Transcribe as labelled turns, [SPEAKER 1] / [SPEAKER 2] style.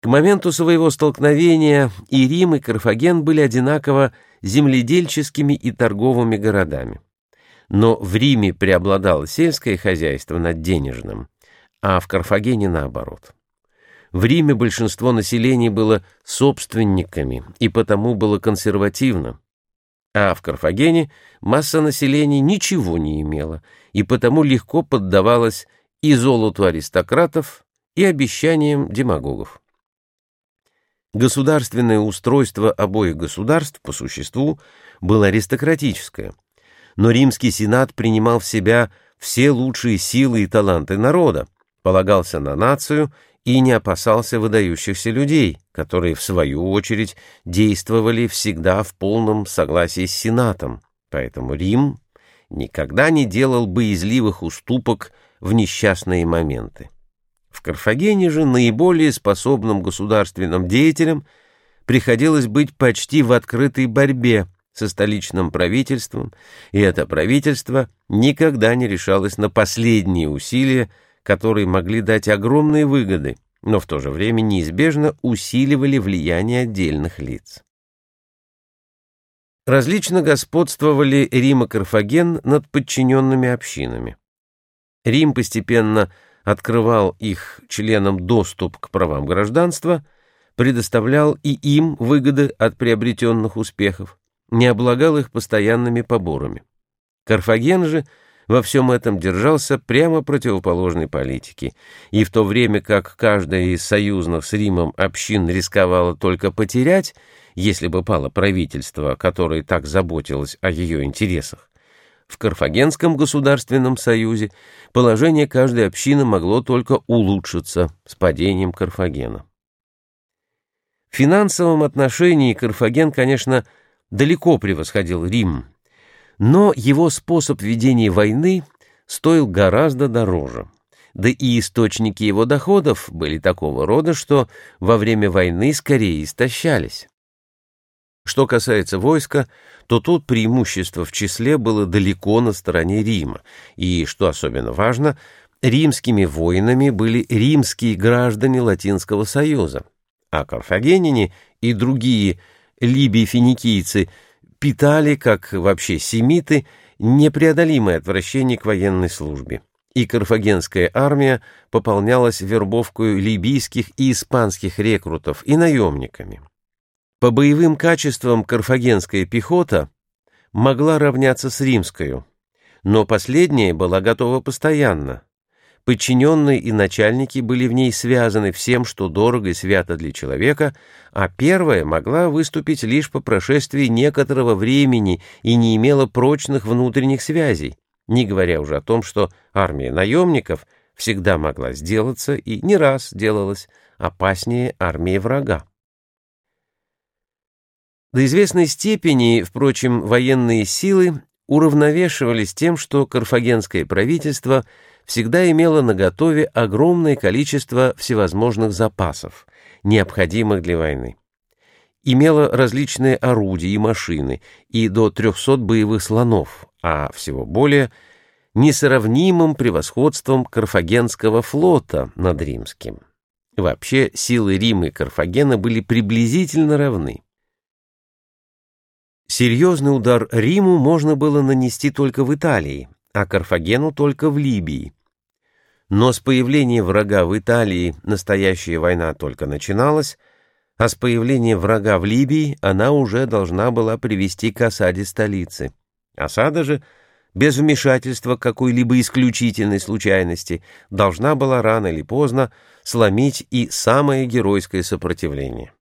[SPEAKER 1] К моменту своего столкновения и Рим, и Карфаген были одинаково земледельческими и торговыми городами. Но в Риме преобладало сельское хозяйство над денежным, а в Карфагене наоборот. В Риме большинство населения было собственниками и потому было консервативно, а в Карфагене масса населения ничего не имела и потому легко поддавалась и золоту аристократов, и обещаниям демагогов. Государственное устройство обоих государств по существу было аристократическое, но римский сенат принимал в себя все лучшие силы и таланты народа, полагался на нацию и не опасался выдающихся людей, которые, в свою очередь, действовали всегда в полном согласии с сенатом, поэтому Рим никогда не делал боязливых уступок в несчастные моменты. В Карфагене же наиболее способным государственным деятелям приходилось быть почти в открытой борьбе со столичным правительством, и это правительство никогда не решалось на последние усилия, которые могли дать огромные выгоды, но в то же время неизбежно усиливали влияние отдельных лиц. Различно господствовали Рим и Карфаген над подчиненными общинами. Рим постепенно открывал их членам доступ к правам гражданства, предоставлял и им выгоды от приобретенных успехов, не облагал их постоянными поборами. Карфаген же во всем этом держался прямо противоположной политике, и в то время как каждая из союзных с Римом общин рисковала только потерять, если бы пало правительство, которое так заботилось о ее интересах, в Карфагенском государственном союзе положение каждой общины могло только улучшиться с падением Карфагена. В финансовом отношении Карфаген, конечно, далеко превосходил Рим, но его способ ведения войны стоил гораздо дороже. Да и источники его доходов были такого рода, что во время войны скорее истощались. Что касается войска, то тут преимущество в числе было далеко на стороне Рима, и, что особенно важно, римскими воинами были римские граждане Латинского Союза, а карфагенине и другие либии-финикийцы питали, как вообще семиты, непреодолимое отвращение к военной службе, и карфагенская армия пополнялась вербовкой либийских и испанских рекрутов и наемниками. По боевым качествам карфагенская пехота могла равняться с римской, но последняя была готова постоянно. Подчиненные и начальники были в ней связаны всем, что дорого и свято для человека, а первая могла выступить лишь по прошествии некоторого времени и не имела прочных внутренних связей, не говоря уже о том, что армия наемников всегда могла сделаться и не раз делалась опаснее армии врага. До известной степени, впрочем, военные силы уравновешивались тем, что карфагенское правительство всегда имело наготове огромное количество всевозможных запасов, необходимых для войны. Имело различные орудия и машины, и до 300 боевых слонов, а всего более несравнимым превосходством карфагенского флота над римским. Вообще, силы Рима и Карфагена были приблизительно равны. Серьезный удар Риму можно было нанести только в Италии, а Карфагену только в Либии. Но с появлением врага в Италии настоящая война только начиналась, а с появлением врага в Либии она уже должна была привести к осаде столицы. Осада же, без вмешательства какой-либо исключительной случайности, должна была рано или поздно сломить и самое геройское сопротивление.